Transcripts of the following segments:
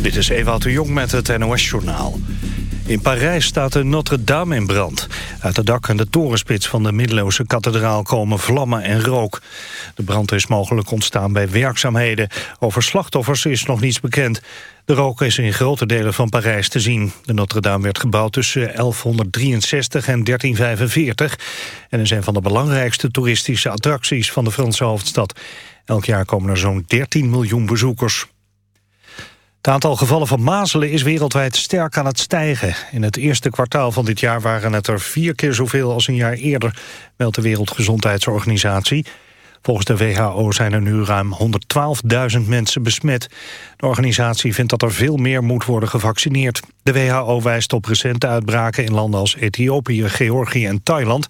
Dit is Ewout de Jong met het NOS-journaal. In Parijs staat de Notre-Dame in brand. Uit het dak en de torenspits van de middeleeuwse kathedraal komen vlammen en rook. De brand is mogelijk ontstaan bij werkzaamheden. Over slachtoffers is nog niets bekend. De rook is in grote delen van Parijs te zien. De Notre-Dame werd gebouwd tussen 1163 en 1345... en is een van de belangrijkste toeristische attracties van de Franse hoofdstad. Elk jaar komen er zo'n 13 miljoen bezoekers. Het aantal gevallen van mazelen is wereldwijd sterk aan het stijgen. In het eerste kwartaal van dit jaar waren het er vier keer zoveel als een jaar eerder, meldt de Wereldgezondheidsorganisatie. Volgens de WHO zijn er nu ruim 112.000 mensen besmet. De organisatie vindt dat er veel meer moet worden gevaccineerd. De WHO wijst op recente uitbraken in landen als Ethiopië, Georgië en Thailand.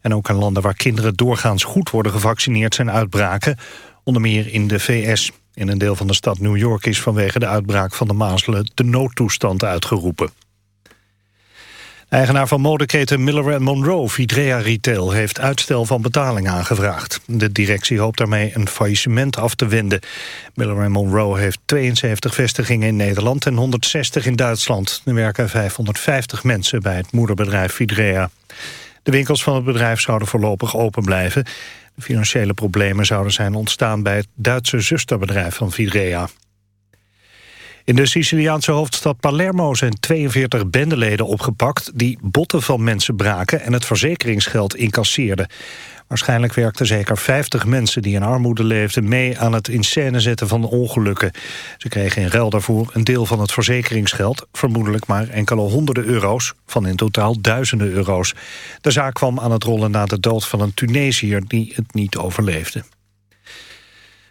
En ook in landen waar kinderen doorgaans goed worden gevaccineerd zijn uitbraken. Onder meer in de VS. In een deel van de stad New York is vanwege de uitbraak van de mazelen de noodtoestand uitgeroepen. Eigenaar van modeketen Miller Monroe, Vidrea Retail, heeft uitstel van betaling aangevraagd. De directie hoopt daarmee een faillissement af te wenden. Miller Monroe heeft 72 vestigingen in Nederland en 160 in Duitsland. Er werken 550 mensen bij het moederbedrijf Vidrea. De winkels van het bedrijf zouden voorlopig open blijven. De financiële problemen zouden zijn ontstaan bij het Duitse zusterbedrijf van Vidrea. In de Siciliaanse hoofdstad Palermo zijn 42 bendeleden opgepakt... die botten van mensen braken en het verzekeringsgeld incasseerden. Waarschijnlijk werkten zeker 50 mensen die in armoede leefden... mee aan het in scène zetten van ongelukken. Ze kregen in ruil daarvoor een deel van het verzekeringsgeld... vermoedelijk maar enkele honderden euro's, van in totaal duizenden euro's. De zaak kwam aan het rollen na de dood van een Tunesiër... die het niet overleefde.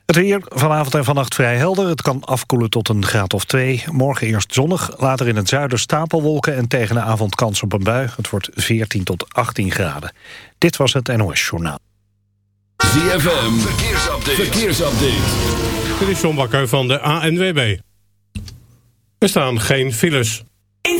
Het weer vanavond en vannacht vrij helder. Het kan afkoelen tot een graad of twee. Morgen eerst zonnig, later in het zuiden stapelwolken... en tegen de avond kans op een bui. Het wordt 14 tot 18 graden. Dit was het NOS Journaal. ZFM, verkeersupdate. verkeersupdate. Dit is John Bakker van de ANWB. Er staan geen files. In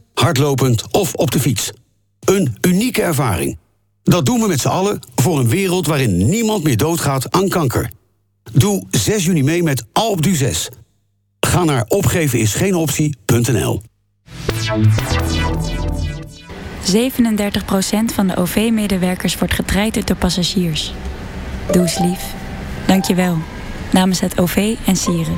hardlopend of op de fiets. Een unieke ervaring. Dat doen we met z'n allen voor een wereld waarin niemand meer doodgaat aan kanker. Doe 6 juni mee met Alpe d'Huez. Ga naar opgevenisgeenoptie.nl 37% van de OV-medewerkers wordt getraind door passagiers. Doe eens lief. Dank je wel. Namens het OV en Sieren.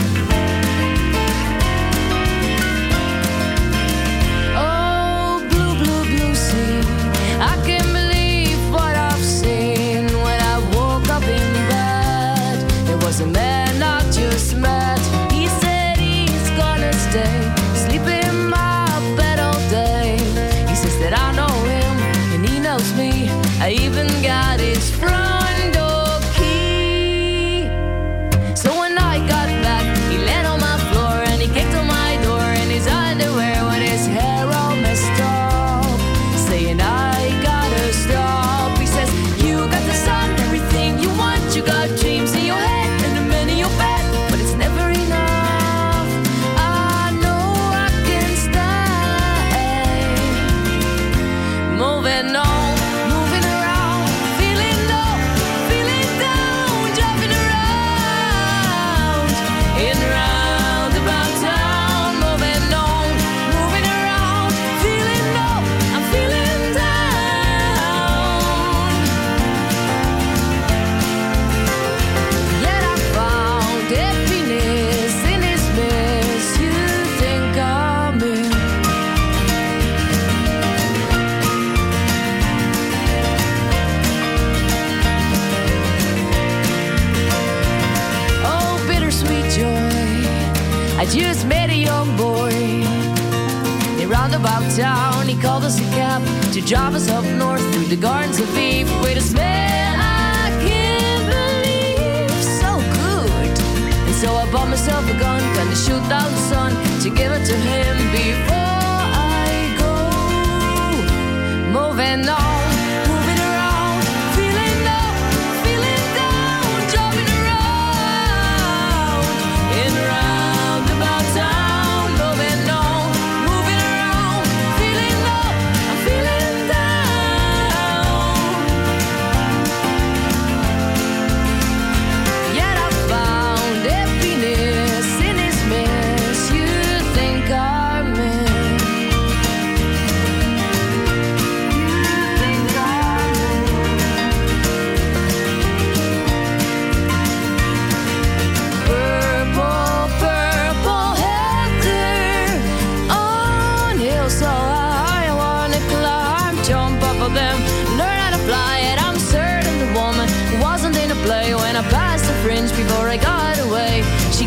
you got to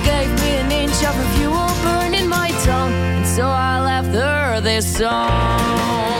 gave me an inch of her fuel burning my tongue, and so I left her this song.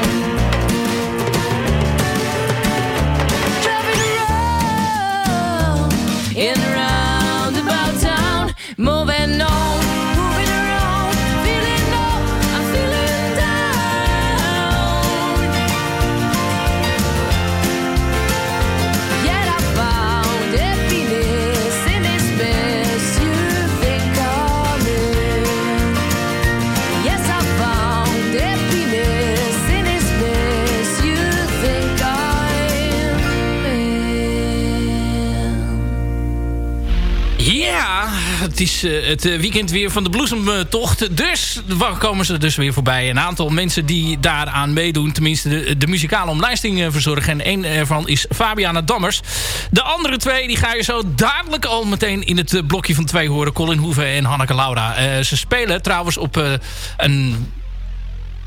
Het is eh, het eh, weekend weer van de bloesemtocht. Dus waar komen ze dus weer voorbij. Een aantal mensen die daaraan meedoen. Tenminste de, de muzikale omlijsting eh, verzorgen. En één ervan is Fabiana Dammers. De andere twee die ga je zo dadelijk al meteen in het blokje van twee horen. Colin Hoeven en Hanneke Laura. Ze spelen trouwens op een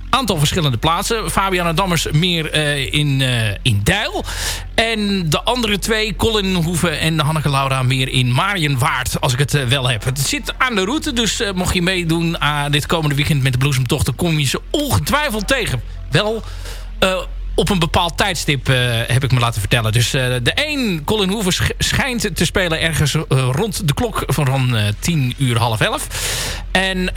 aantal verschillende plaatsen. Fabiana Dammers meer eh, in, eh, in Deil. En de andere twee, Colin Hoeven en Hanneke Laura... meer in Marienwaard, als ik het eh, wel heb. Het zit aan de route, dus mocht je meedoen... aan dit komende weekend met de bloesemtocht... dan kom je ze ongetwijfeld tegen. Wel... op een bepaald tijdstip, eh, heb ik me laten vertellen. Dus eh, de een, Colin sch- schijnt te spelen ergens eh, rond de klok van rond eh, 10 uur, half 11. En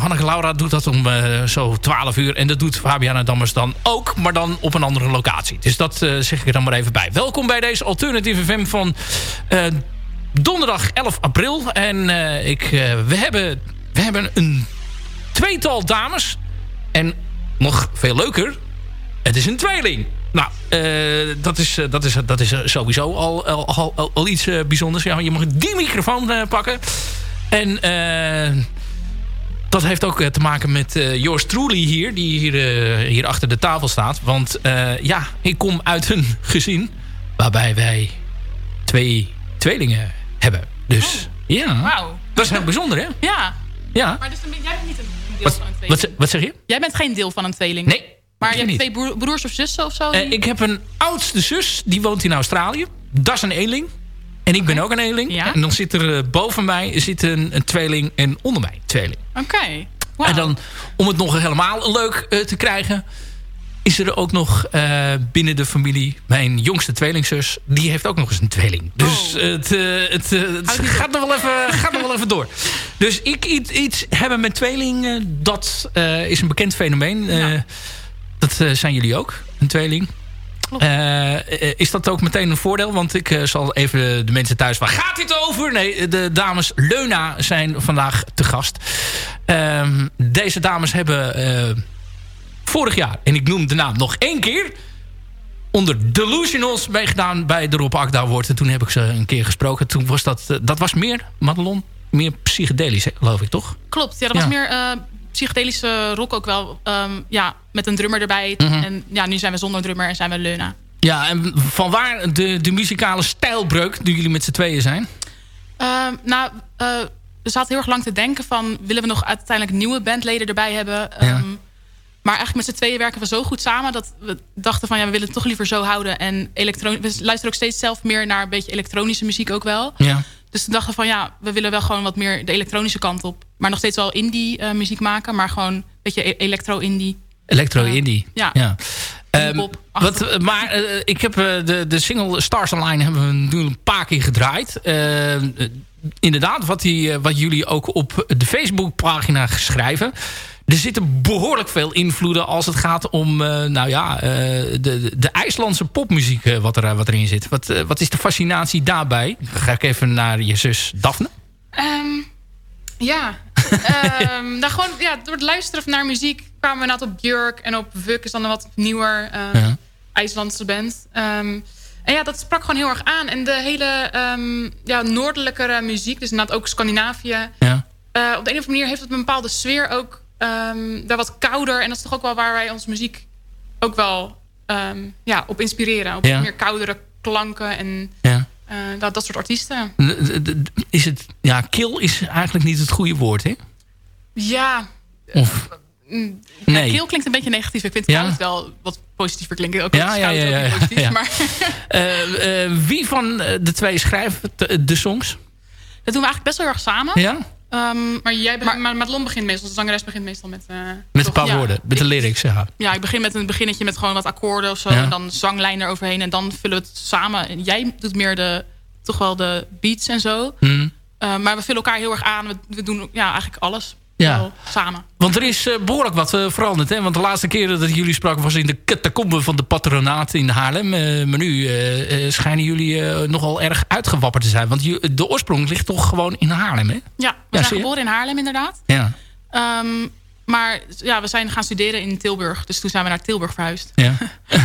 Hanneke Laura doet dat om zo 12 uur. En dat doet Fabiana Dammers dan ook, maar dan op een andere locatie. Dus dat zeg ik er dan maar even bij. Welkom bij deze Alternative FM van donderdag 11 april. En ik, we, hebben, we hebben een tweetal dames. En nog veel leuker, het is een tweeling. Nou, eh, dat, is, eh, dat, is, dat is eh, sowieso al, al, al, iets bijzonders. Ja, je mag die microfoon pakken. En dat heeft ook te maken met yours truly hier. Die hier, hier achter de tafel staat. Want ja, ik kom uit een gezin waarbij wij twee tweelingen hebben. Dus ja, Wauw. dat is heel bijzonder hè? Ja. Ja. Maar dus dan ben jij bent niet een deel Wat, van een tweeling. wat, wat zeg je? Jij bent geen deel van een tweeling. Nee. Maar je hebt niet. twee broer- broers of zussen of zo? Eh, ik heb een oudste zus, die woont in Australië. Dat is een eenling. En ik ben ook een eenling. En dan zit er eh, boven mij zit een, een tweeling en onder mij een tweeling. Oké. En dan, om het nog helemaal leuk eh, te krijgen... is er ook nog binnen de familie mijn jongste tweelingzus. Die heeft ook nog eens een tweeling. Dus het, eh, het, eh, het gaat, nog wel even, gaat nog wel even door. Dus ik iets, iets hebben met tweelingen, dat is een bekend fenomeen. Eh, Dat eh, zijn jullie ook, een tweeling. Eh, eh, is dat ook meteen een voordeel? Want ik zal even de mensen thuis... Waar gaat dit over? Nee, de dames Leuna zijn vandaag te gast. Ehm, deze dames hebben vorig jaar... en ik noem de naam nog één keer... onder Delusionals meegedaan bij de Rob Akda Award. En toen heb ik ze een keer gesproken. Toen was dat... dat was meer, Madelon, meer psychedelisch, geloof ik, toch? Klopt, ja, dat was meer psychedelische rock ook wel. ehm, ja, met een drummer erbij. Mhm. En ja, nu zijn we zonder drummer en zijn we Leuna. Ja, en van waar de, de muzikale stijlbreuk... nu jullie met z'n tweeën zijn? Ehm, nou, eh, we zaten heel erg lang te denken van... willen we nog uiteindelijk nieuwe bandleden erbij hebben? Ehm, Maar eigenlijk met z'n tweeën werken we zo goed samen... dat we dachten van ja, we willen het toch liever zo houden. En elektron we luisteren ook steeds zelf meer naar een beetje elektronische muziek ook wel. Ja. Dus toen dachten we van ja, we willen wel gewoon wat meer de elektronische kant op. maar nog steeds wel indie eh, muziek maken. Maar gewoon een beetje e- electro-indie. Electro-indie. ja. Ehm, wat, maar eh, ik heb eh, de, de single Stars Align hebben we nu een paar keer gedraaid. Eh, eh, inderdaad, wat, die, eh, wat jullie ook op de Facebookpagina schrijven. Er zitten behoorlijk veel invloeden als het gaat om eh, nou ja, eh, de, de, IJslandse popmuziek eh, wat, er, wat erin zit. Wat, eh, wat is de fascinatie daarbij? Dan ga ik even naar je zus Daphne. Ehm, ja. Nou, gewoon, ja, door het luisteren naar muziek kwamen we inderdaad op Björk en op Vuk is dan een wat nieuwer ehm, Ja. IJslandse band. Ehm, en ja, dat sprak gewoon heel erg aan. En de hele ja, noordelijkere muziek, dus inderdaad ook Scandinavië. Ja. eh, op de een of andere manier heeft het een bepaalde sfeer ook daar wat kouder. En dat is toch ook wel waar wij onze muziek ook wel ja, op inspireren. Op Ja. meer koudere klanken en Ja. Eh, dat, dat soort artiesten. Is het, ja, kill is eigenlijk niet het goede woord, hè? Ja, Of, Mm, Nee. Keel klinkt een beetje negatief. Ik vind koud wel wat positiever klinken. Ook Ja, ja, ja, ja. Maar Eh, eh, wie van eh, de twee schrijft de, de songs? dat doen we eigenlijk best wel heel erg samen. Ja? Ehm, maar jij begint, maar Madelon begint meestal, de zangeres begint meestal met... eh, Met toch- een paar ja. woorden, met de lyrics, ja. Ja, ik begin met een beginnetje met gewoon wat akkoorden of zo. Ja. En dan zanglijn eroverheen. En dan vullen we het samen. En jij doet meer de, toch wel de beats en zo. Hm. Eh, maar we vullen elkaar heel erg aan. We, we doen ja, eigenlijk alles Ja. wel samen. Want er is eh, behoorlijk wat eh, veranderd. Hè? Want de laatste keer dat jullie spraken was in de catacombe van de patronaat in Haarlem. Eh, maar nu schijnen jullie nogal erg uitgewapperd te zijn. Want de oorsprong ligt toch gewoon in Haarlem, hè? Ja, we Ja, zijn geboren in Haarlem inderdaad. Ja. Ehm, maar ja, we zijn gaan studeren in Tilburg. Dus toen zijn we naar Tilburg verhuisd. ja.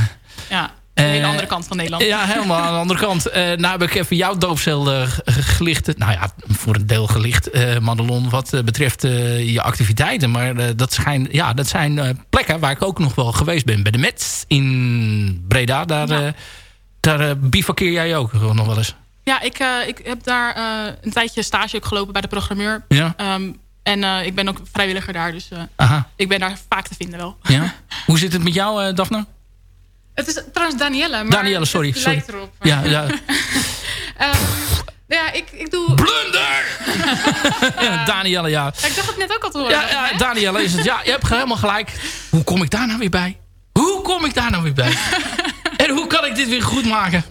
Ja, de hele Eh, andere kant van Nederland. Ja, helemaal aan de andere kant. Eh, nou heb ik even jouw doopcel eh, gelicht. Nou ja, voor een deel gelicht, Madelon, wat betreft je activiteiten. Maar dat, schijn, ja, dat zijn plekken waar ik ook nog wel geweest ben. Bij de Mets in Breda, daar, Ja. daar bivakkeer jij ook nog wel eens. Ja, ik, ik heb daar een tijdje stage ook gelopen bij de programmeur. Ja. Ehm, en ik ben ook vrijwilliger daar. Dus Aha. ik ben daar vaak te vinden wel. Ja. Hoe zit het met jou, eh, Daphne? Het is trouwens Danielle. Maar Danielle, sorry. Sorry. lijkt erop. Ja, ja. Ehm, ja, ik, ik doe... Blunder! ja, Danielle, ja. Ja, ik dacht het net ook al te horen. Ja, ja, Danielle is het. Ja, je hebt helemaal gelijk. Hoe kom ik daar nou weer bij? Hoe kom ik daar nou weer bij? en hoe kan ik dit weer goed maken?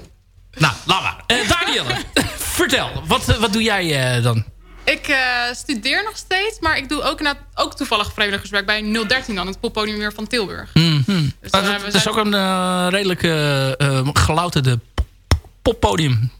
Nou, laat maar. Eh, Danielle, vertel. Wat, eh, wat doe jij eh, dan? Ik eh, studeer nog steeds, maar ik doe ook, na, ook toevallig vrijwilligerswerk bij 013 dan, het poppodium weer van Tilburg. Mhm. Dus, eh, dat, is ook een eh, redelijk eh, gelouterde poppodium.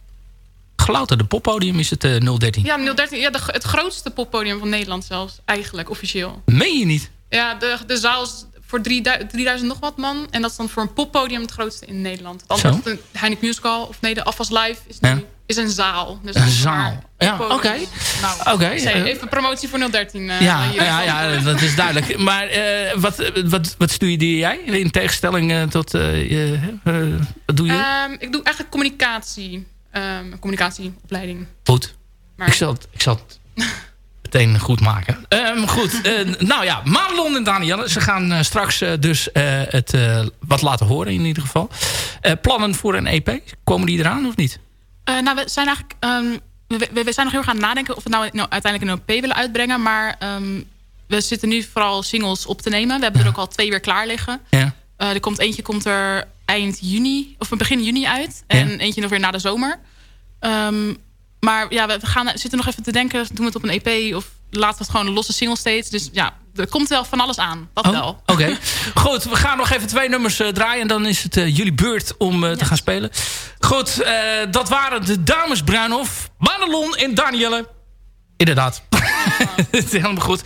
Gelouterde poppodium is het eh 013. Ja, 013, ja de, het grootste poppodium van Nederland zelfs, eigenlijk, officieel. Meen je niet? Ja, de, de zaal is voor 3000 3000 nog wat man. En dat is dan voor een poppodium het grootste in Nederland. Het andere de Heineken Musical, of nee, de Afas Live is, Ja. Is een zaal. Dus Een zaal. Ja, oké. Nou, Oké, zeg, eh, even promotie voor 013. eh, Ja, ja, ja, dat is duidelijk. Maar eh, wat, wat, wat studeer jij? In tegenstelling tot... wat doe je? Ehm, ik doe eigenlijk communicatie. ehm, communicatieopleiding. Goed. Maar- Ik, zal het, ik zal het meteen goed maken. Ehm, goed. nou ja, Madelon en Danielle. Ze gaan straks dus het wat laten horen in ieder geval. Plannen voor een EP. Komen die eraan of niet? Eh, nou, we zijn eigenlijk... ehm, we, we, zijn nog heel erg aan het nadenken of we nou, nou uiteindelijk een OP willen uitbrengen. Maar ehm, we zitten nu vooral singles op te nemen. We hebben er ook al twee weer klaar liggen. Ja. Eh, er komt eentje komt er eind juni, of begin juni uit. En Ja. eentje nog weer na de zomer. Ehm, maar ja, we, we gaan, zitten nog even te denken, doen we het op een EP of laten we het gewoon een losse single steeds. Dus ja, er komt wel van alles aan. Dat Oh, wel. Oké. Goed, we gaan nog even twee nummers eh, draaien. En dan is het eh, jullie beurt om eh, te gaan spelen. Goed, dat waren de dames Bruinhof, Madelon en Danielle. Inderdaad. Het is helemaal goed.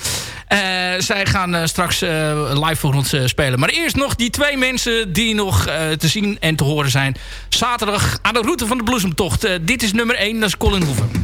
Zij gaan straks live voor ons spelen. Maar eerst nog die twee mensen die nog te zien en te horen zijn. Zaterdag aan de route van de bloesemtocht. Dit is nummer 1, dat is Colin Hoeven.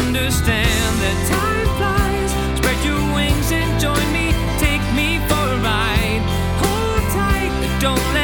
understand that time flies. Spread your wings and join me. Take me for a ride. Hold tight, don't let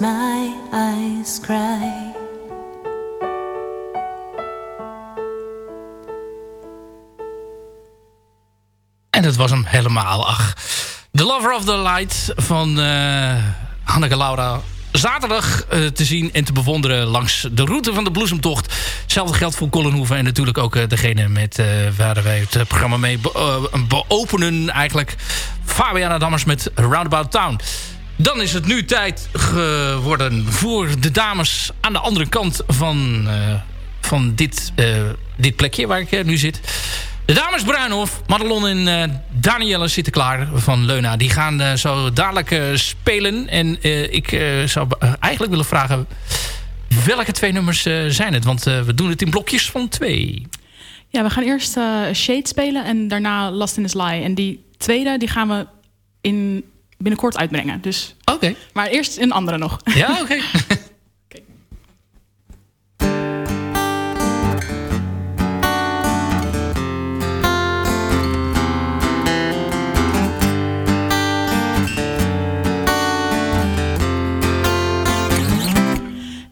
My eyes cry. En dat was hem helemaal. Ach, The Lover of the Light van eh Hanneke Laura. Zaterdag eh, te zien en te bewonderen langs de route van de bloesemtocht. Hetzelfde geldt voor Colin Hoeven en natuurlijk ook eh, degene met, eh, waar wij het programma mee be- beopenen. Eigenlijk Fabiana Dammers met Roundabout Town. Dan is het nu tijd geworden voor de dames aan de andere kant van, eh, van dit, eh, dit plekje waar ik eh, nu zit. De dames Bruinhof, Madelon en Danielle zitten klaar van Leuna. Die gaan zo dadelijk spelen. En ik zou eigenlijk willen vragen... welke twee nummers zijn het? Want we doen het in blokjes van twee. Ja, we gaan eerst Shade spelen en daarna Last in the Sly. En die tweede die gaan we in binnenkort uitbrengen. Dus, Oké. Maar eerst een andere nog. Ja, oké.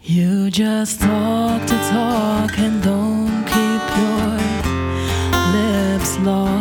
You just talk to talk and don't keep your lips locked.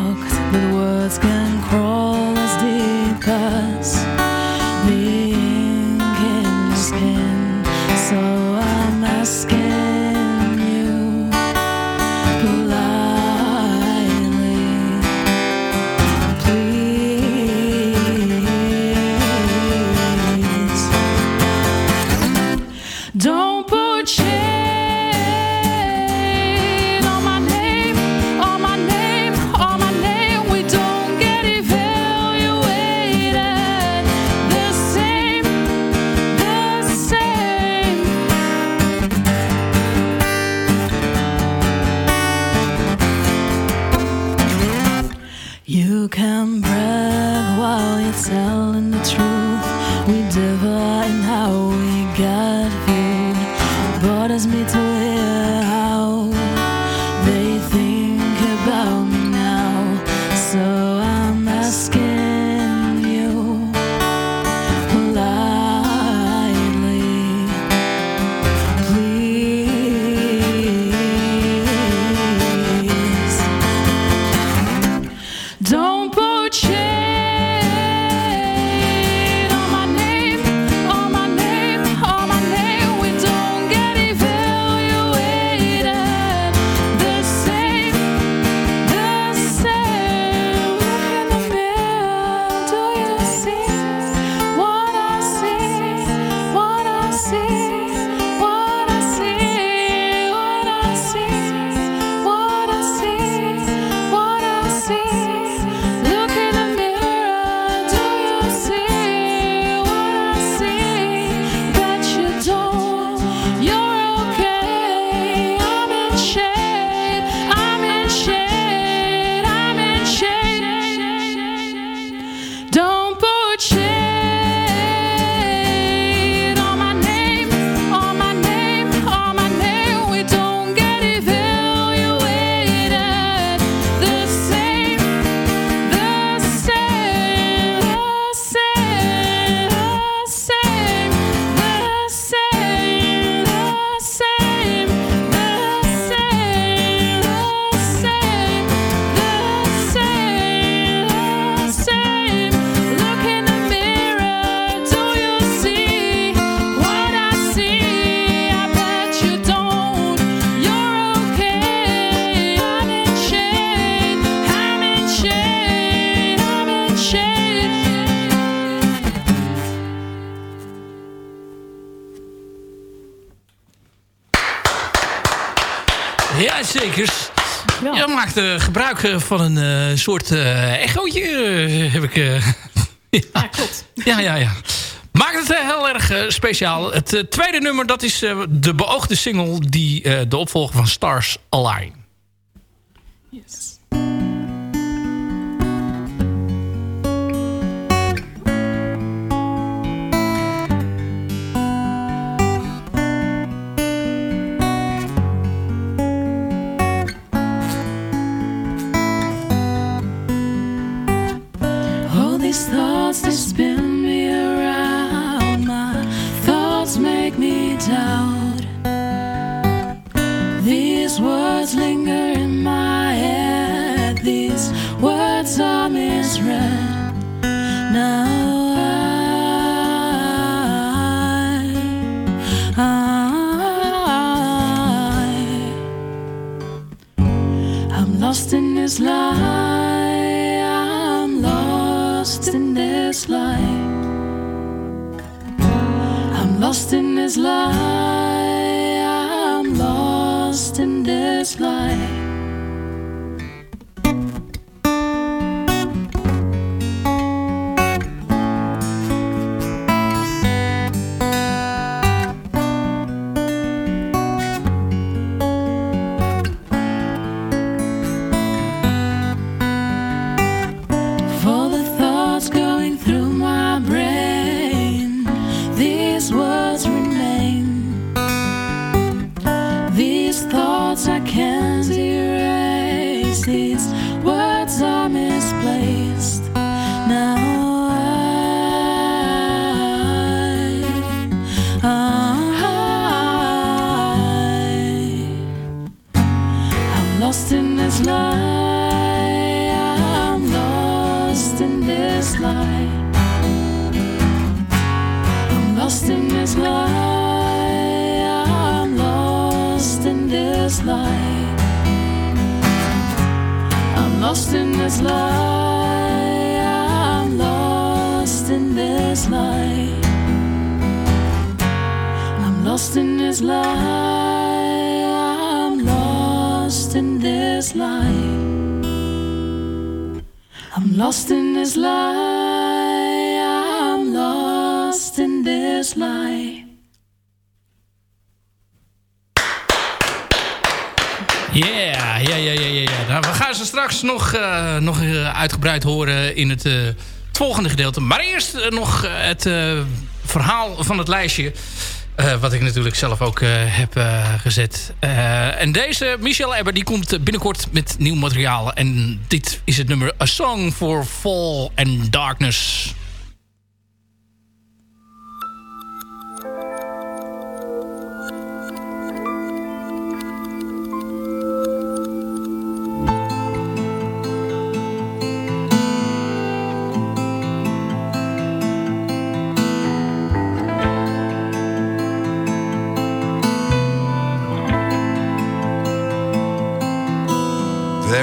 Eh, gebruik eh, van een eh, soort echootje, heb ik... eh, Ja, klopt. ja, ja, ja. Maakt het heel erg speciaal. Het tweede nummer, dat is de beoogde single... die de opvolger van Stars Align. Yes. This lie. I'm lost in this lie. I'm lost in this lie. Uitgebreid horen in het, eh, volgende gedeelte. Maar eerst eh, nog eh, het verhaal van het lijstje. wat ik natuurlijk zelf ook heb gezet. En deze, Michel Ebber, die komt binnenkort met nieuw materiaal. En dit is het nummer A Song for Fall and Darkness.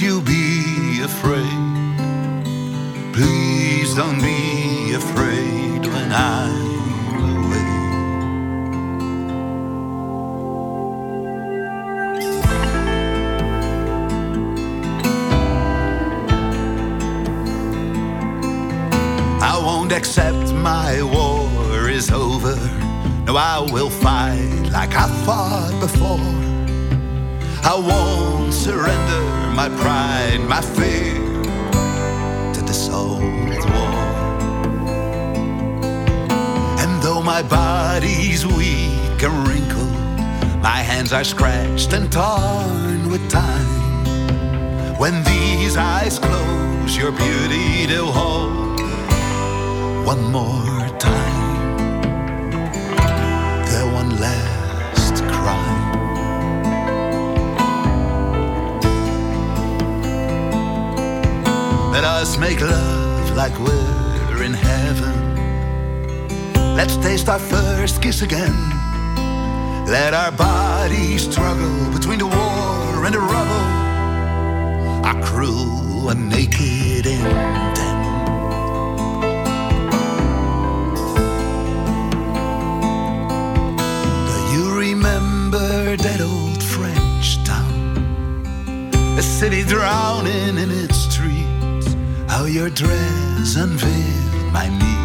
You be afraid. Please don't be afraid when away. accept my war is over. No, I will fight like I fought before. I won't surrender my pride, my fear to this old war. And though my body's weak and wrinkled, my hands are scratched and torn with time. When these eyes close, your beauty to hold one more time. The one last cry. Let us make love like we're in heaven. Let's taste our first kiss again. Let our bodies struggle between the war and the rubble. Our cruel and naked you remember that old French town? A city drowning your dress unveiled my knees.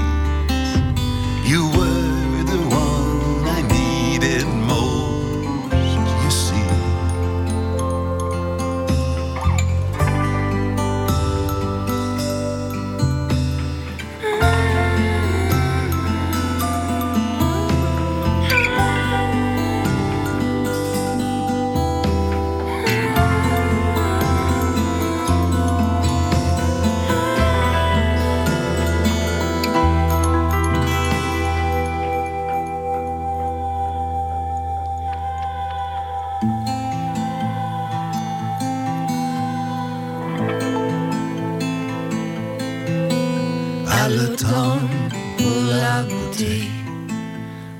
Pour la beauté.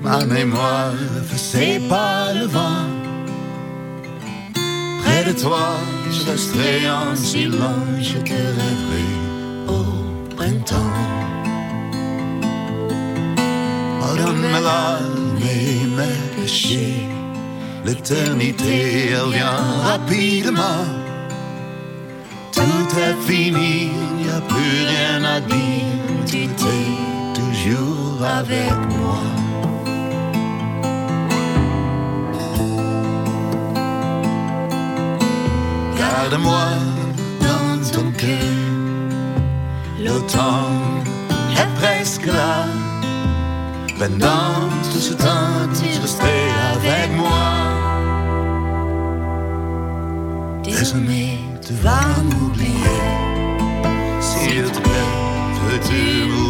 Ma mémoire effacée par le vent. Près de toi, je resterai en silence, je te rêverai au printemps. Pardonne-moi mes mes péchés. L'éternité, elle vient rapidement. Tout est fini, il n'y a plus rien à dire. Tu étais toujours avec moi. Garde-moi dans ton cœur. L'automne est presque là. Pendant tout ce temps, tu restais avec moi. Désormais, tu vas m'oublier. do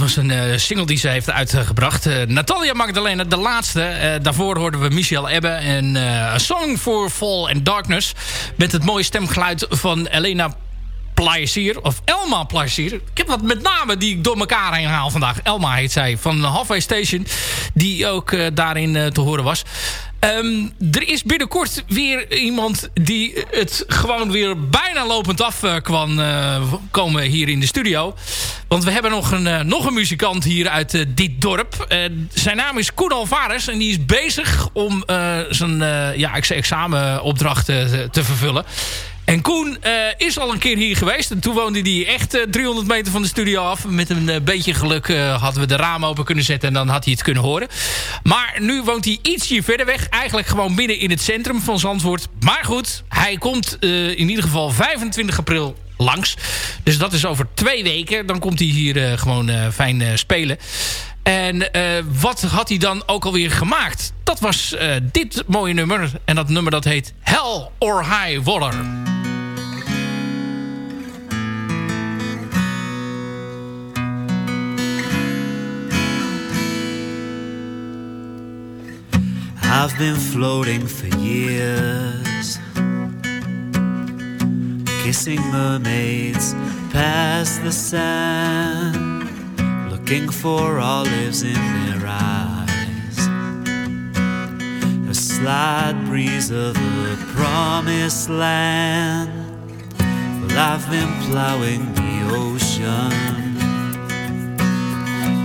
was een eh, single die ze heeft uitgebracht. Eh, Natalia Magdalena, de laatste. Eh, daarvoor hoorden we Michel Ebbe en A Song for Fall and Darkness. Met het mooie stemgeluid van Elena Plaisier. Of Elma Plaisier. Ik heb wat met namen die ik door elkaar heen haal vandaag. Elma heet zij, van Halfway Station. Die ook daarin te horen was. Ehm, er is binnenkort weer iemand die het gewoon weer bijna lopend af eh, kwam eh, komen hier in de studio. Want we hebben nog een, eh, nog een muzikant hier uit dit dorp. Zijn naam is Koen Alvarez en die is bezig om zijn ja, ex- examenopdracht te, te vervullen. En Koen eh, is al een keer hier geweest. En toen woonde hij echt eh, 300 meter van de studio af. Met een eh, beetje geluk eh, hadden we de ramen open kunnen zetten. En dan had hij het kunnen horen. Maar nu woont hij ietsje verder weg. Eigenlijk gewoon midden in het centrum van Zandvoort. Maar goed, hij komt eh, in ieder geval 25 april langs. Dus dat is over twee weken. Dan komt hij hier eh, gewoon eh, fijn eh, spelen. En eh, wat had hij dan ook alweer gemaakt? Dat was eh, dit mooie nummer. En dat nummer dat heet Hell or High Water. I've been floating for years, kissing mermaids past the sand, looking for olives in their eyes. A slight breeze of the promised land. Well, I've been plowing the ocean,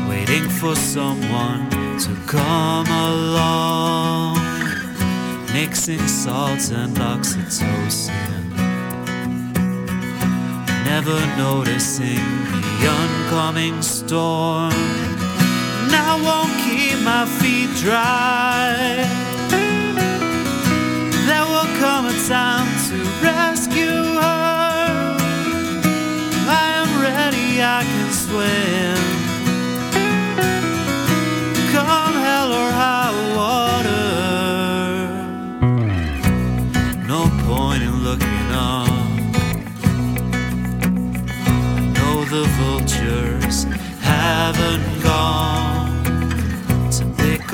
waiting for someone to come along, mixing salts and oxytocin, never noticing the oncoming storm. And I won't keep my feet dry. There will come a time to rescue her. I am ready, I can swim.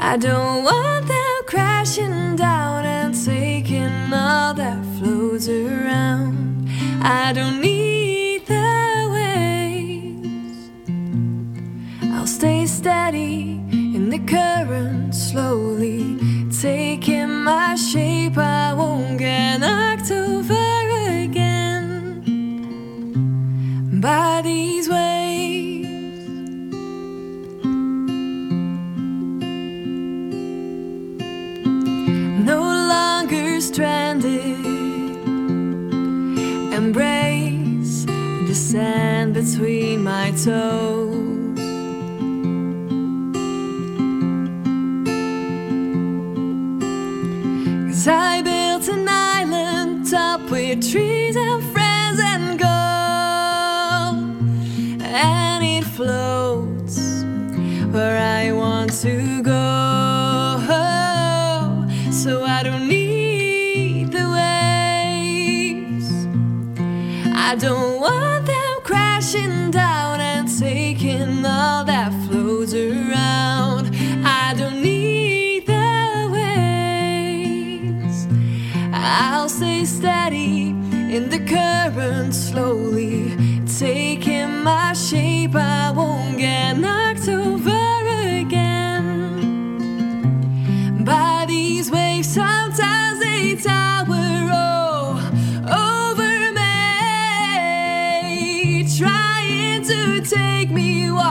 I don't want them crashing down and taking all that floats around. I don't need the waves. I'll stay steady in the current, slowly taking my shape. I So.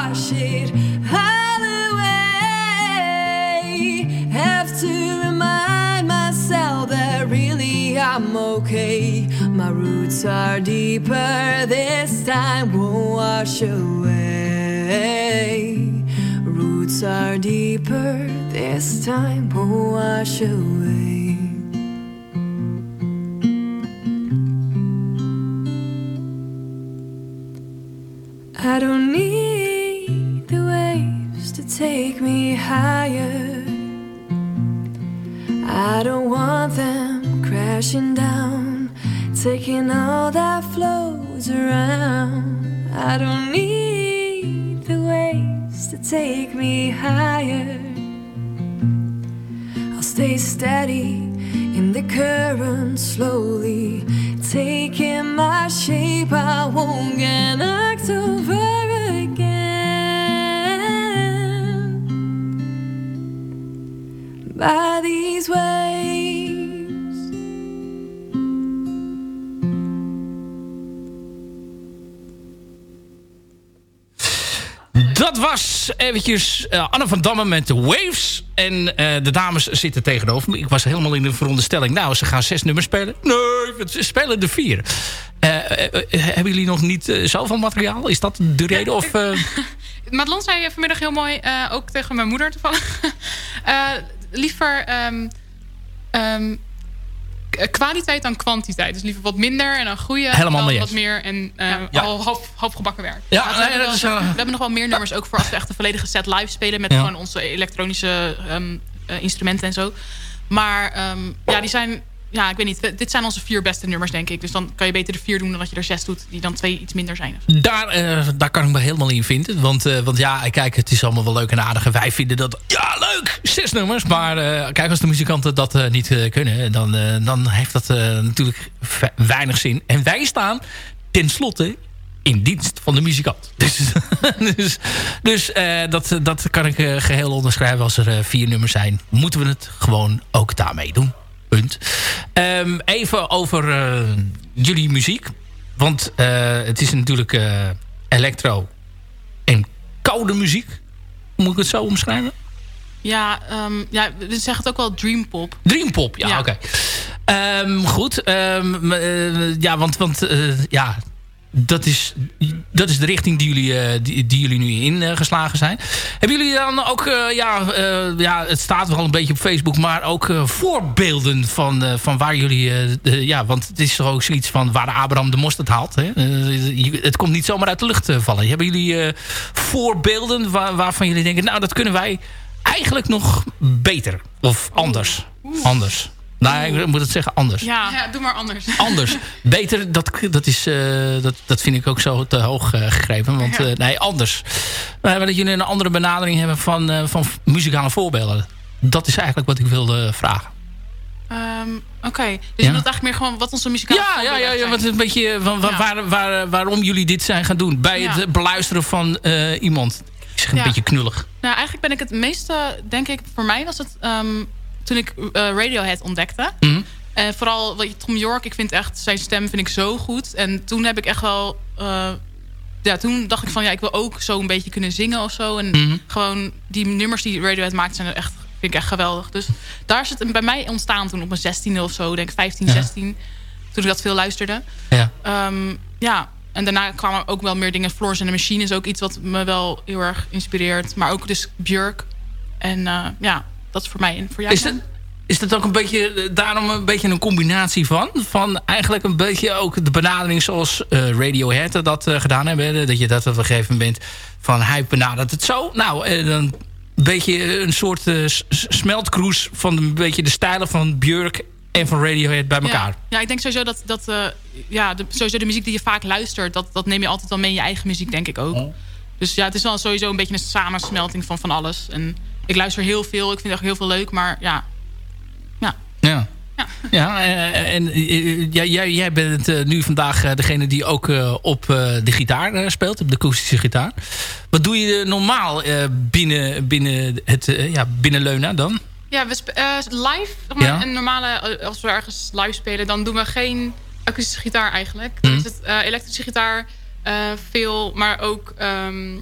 Wash it all away. Have to remind myself that really I'm okay. My roots are deeper this time, won't wash away. Roots are deeper this time, won't wash away. I don't need take me higher. I don't want them crashing down, taking all that flows around. I don't need the waves to take me higher. I'll stay steady in the current, slowly taking my shape. I won't get knocked over by these waves. Dat was eventjes eh, Anne van Damme met de Waves. En eh, de dames zitten tegenover me. Ik was helemaal in de veronderstelling. Nou, ze gaan zes nummers spelen. Nee, ze spelen er vier. Eh, hebben jullie nog niet zoveel materiaal? Is dat de reden? Of, eh, Madelon zei vanmiddag heel mooi, eh, ook tegen mijn moeder toevallig. Eh, liever ehm, ehm, k- kwaliteit dan kwantiteit. Dus liever wat minder en dan groeien. Helemaal dan mee wat meer en eh, Ja. al half, half gebakken werk. Ja, we, nee, hebben dat wel- is, eh, we hebben nog wel meer nummers ook voor als we echt een volledige set live spelen. Met Ja. gewoon onze elektronische ehm, eh, instrumenten en zo. Maar ehm, ja, die zijn... Ja, ik weet niet. Dit zijn onze vier beste nummers, denk ik. Dus dan kan je beter de vier doen dan dat je er zes doet. Die dan twee iets minder zijn. daar, eh, daar kan ik me helemaal in vinden. Want, eh, want ja, kijk, het is allemaal wel leuk en aardig. Wij vinden dat, ja, leuk, zes nummers. Maar eh, kijk, als de muzikanten dat eh, niet eh, kunnen... Dan, eh, dan heeft dat eh, natuurlijk weinig zin. En wij staan tenslotte in dienst van de muzikant. Dus, dus, dus eh, dat, dat kan ik eh, geheel onderschrijven. Als er eh, vier nummers zijn, moeten we het gewoon ook daarmee doen. Punt. Ehm, even over eh, jullie muziek. Want eh, het is natuurlijk eh, electro en koude muziek. Moet ik het zo omschrijven? Ja, ehm, ja, we zeggen het ook wel dreampop. Dreampop, ja, oké. Ehm, goed. Ja, want, want ja, dat, is, dat is de richting die jullie, eh, die, die jullie nu ingeslagen zijn. Hebben jullie dan ook, eh, ja, eh, ja, het staat wel een beetje op Facebook... maar ook eh, voorbeelden van, eh, van waar jullie... eh, de- ja, want het is toch ook zoiets van waar Abraham de mosterd haalt. Hè? Eh, het komt niet zomaar uit de lucht eh, vallen. Hebben jullie eh, voorbeelden waar, waarvan jullie denken... nou, dat kunnen wij eigenlijk nog beter of anders? Anders. Nou, ik moet het zeggen anders. Ja. doe maar anders. Anders. Beter, dat, dat, is, eh, dat, dat vind ik ook zo te hoog eh, gegrepen. Want Ja. eh, nee, anders. Nou, dat jullie een andere benadering hebben van, eh, van muzikale voorbeelden. Dat is eigenlijk wat ik wilde vragen. Ehm, Oké, dus Ja. je wilt eigenlijk meer gewoon wat onze muzikale Ja, ja, ja, ja wat een beetje van, waar, waar, waar- waarom jullie dit zijn gaan doen. Bij Ja. het beluisteren van eh, iemand. Ik zeg een Ja. beetje knullig. Nou, eigenlijk ben ik het meeste, denk ik, voor mij was het ehm, toen ik eh, Radiohead ontdekte. Mhm. En vooral weet je, Tom York, ik vind echt zijn stem vind ik zo goed. En toen heb ik echt wel, eh, ja, toen dacht ik van ja, ik wil ook zo een beetje kunnen zingen of zo. En Mhm. gewoon die nummers die Radiohead maakt zijn echt, vind ik echt geweldig. Dus daar is het bij mij ontstaan toen op mijn 16e of zo, denk ik 15, Ja. 16. Toen ik dat veel luisterde. Ja. Ehm, ja, en daarna kwamen ook wel meer dingen. Floors and the Machine is ook iets wat me wel heel erg inspireert. Maar ook dus Björk. En eh, ja, dat is voor mij en voor jou. Is dat, is dat ook een beetje, eh, daarom een beetje een combinatie van? Van eigenlijk een beetje ook de benadering zoals eh, Radiohead dat eh, gedaan hebben. Dat je dat op een gegeven moment van hij benadert het zo. Nou, dan een beetje een soort s- s- smeltkroes van een beetje de stijlen van Björk en van Radiohead bij elkaar. Ja, ja, ik denk sowieso dat, dat ja, de, sowieso de muziek die je vaak luistert... Dat, dat neem je altijd wel mee in je eigen muziek, denk ik ook. Oh. Dus ja, het is wel sowieso een beetje een samensmelting van van alles. En ik luister heel veel, ik vind het echt heel veel leuk. Maar ja, Ja. Ja, eh, en eh, jij, jij, jij bent eh, nu vandaag eh, degene die ook eh, op eh, de gitaar eh, speelt, op de akoestische gitaar. Wat doe je normaal eh, binnen, binnen, het, eh, ja, binnen Leuna dan? Ja, we eh, live, zeg maar, Ja. een normale, eh, als we ergens live spelen, dan doen we geen akoestische gitaar eigenlijk. Dan Mhm. is het eh, elektrische gitaar, eh, veel, maar ook ehm,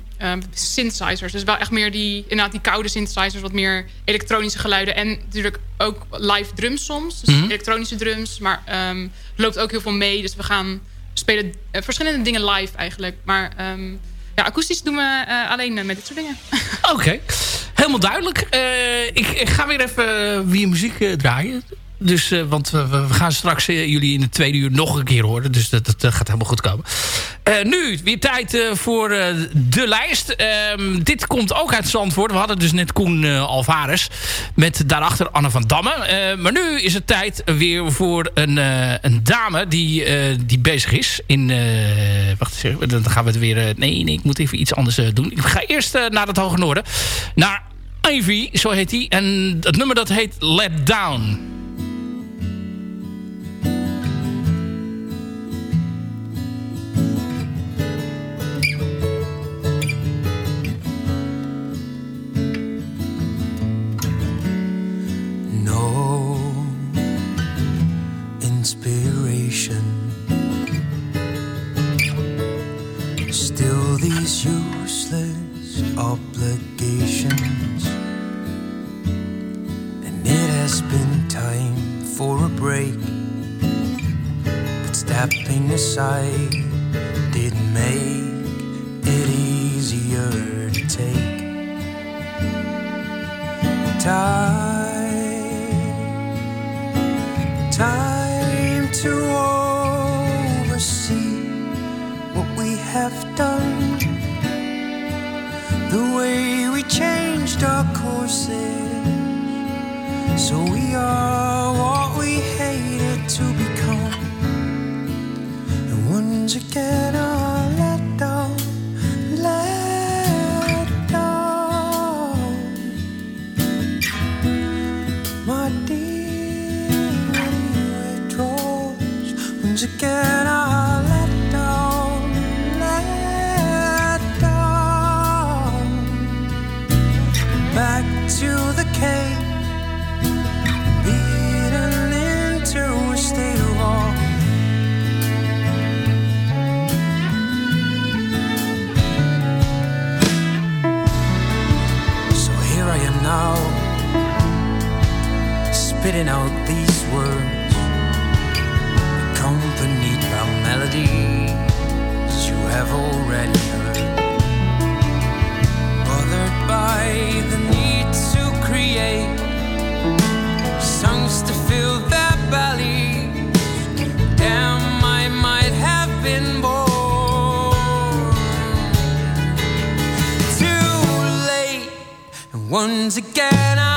synthesizers. Dus wel echt meer die, inderdaad die koude synthesizers, wat meer elektronische geluiden. En natuurlijk ook live drums soms, dus Mhm. elektronische drums. Maar er loopt ook heel veel mee, dus we gaan spelen eh, verschillende dingen live eigenlijk. Maar ja, akoestisch doen we eh, alleen met dit soort dingen. Oké, helemaal duidelijk. Ik, ik ga weer even weer muziek draaien. Dus, eh, want we, gaan straks eh, jullie in de tweede uur nog een keer horen. Dus dat, dat, gaat helemaal goed komen. Eh, nu, weer tijd voor de lijst. Ehm, dit komt ook uit Zandvoort. We hadden dus net Koen Alvarez. Met daarachter Anne van Damme. Maar nu is het tijd weer voor een, een dame die, die bezig is. In, wacht eens even, dan gaan we het weer... nee, nee, ik moet even iets anders doen. Ik ga eerst naar het Hoge Noorden. Naar Ivy, zo heet hij. En het nummer dat heet Let Down. his. Melodies have already heard. Bothered by the need to create songs to fill their belly. Damn, I might have been born too late. And once again, I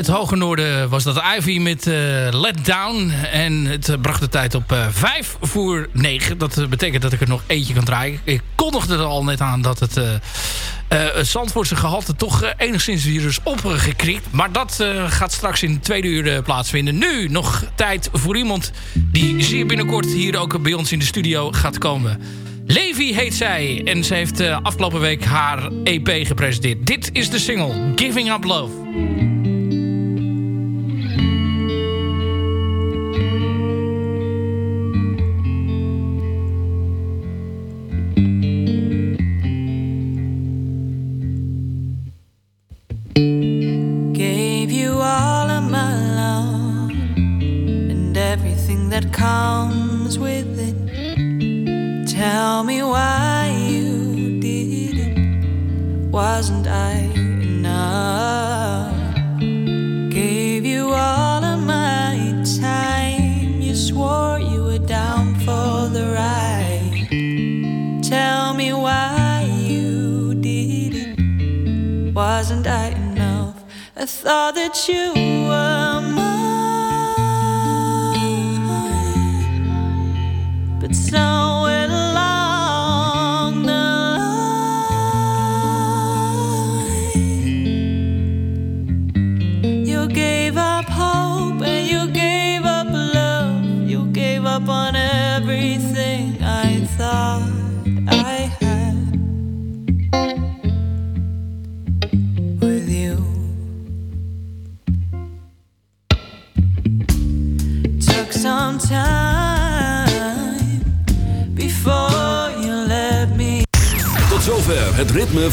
het hoge noorden was dat Ivy met eh, Let Down. En het eh, bracht de tijd op eh 5 voor 9. Dat betekent dat ik er nog eentje kan draaien. Ik kondigde er al net aan dat het Zandvoortse gehalte toch enigszins weer is opgekrikt. Maar dat gaat straks in de tweede uur plaatsvinden. Nu nog tijd voor iemand die zeer binnenkort hier ook bij ons in de studio gaat komen. Levi heet zij en ze heeft afgelopen week haar EP gepresenteerd. Dit is de single Giving Up Love.